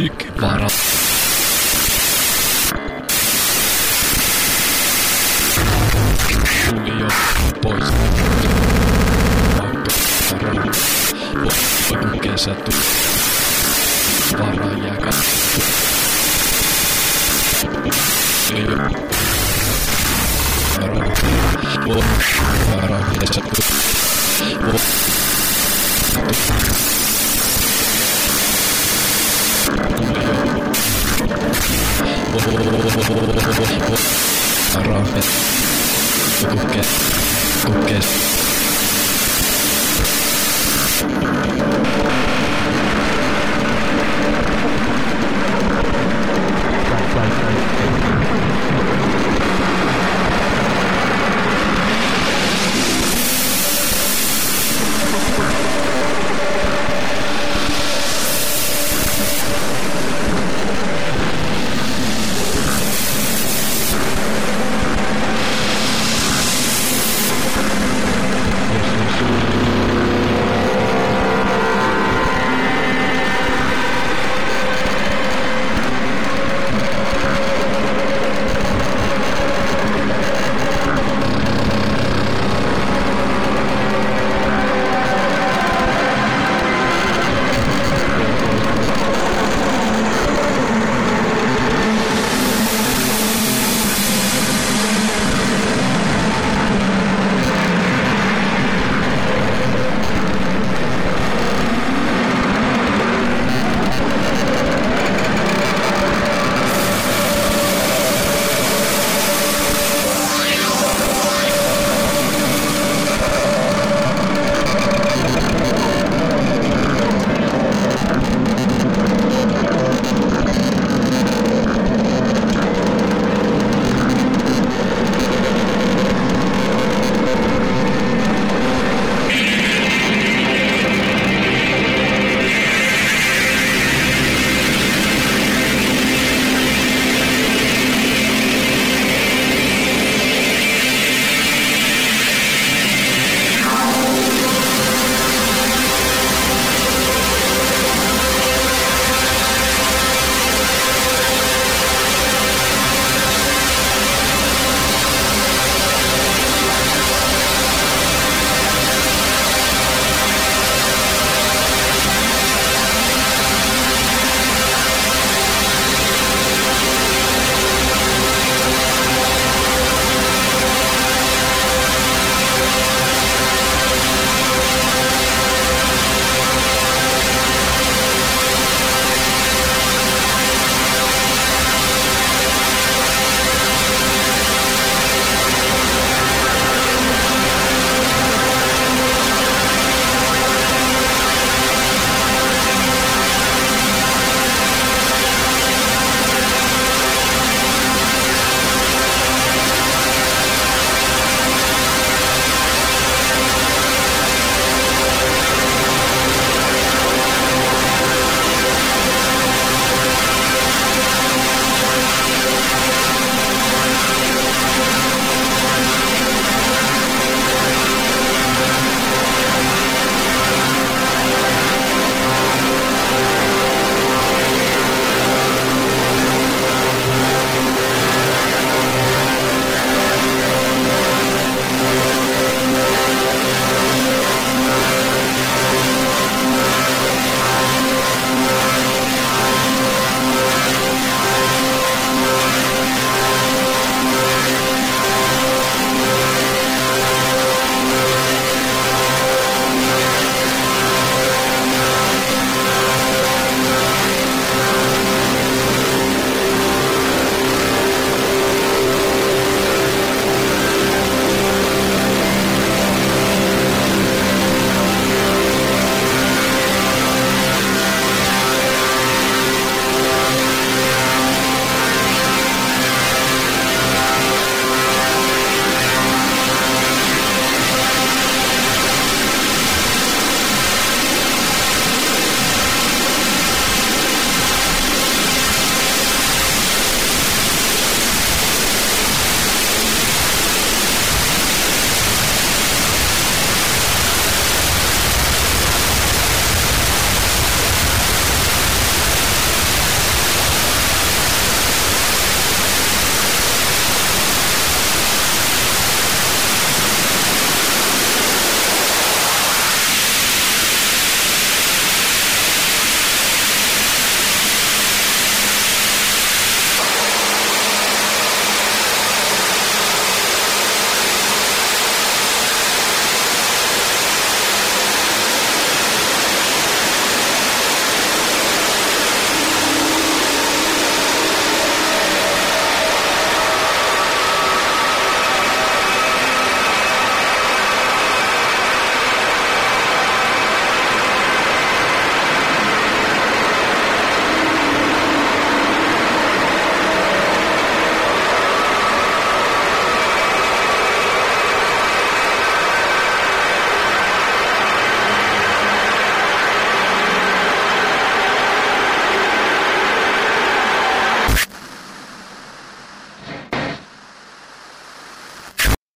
Dick. Vara. Tuli jo pois. Auto. Vara. Vara jää kattu. Tuli jo. Vara. Vara kesä tuli. Arroz. Coques. Coques.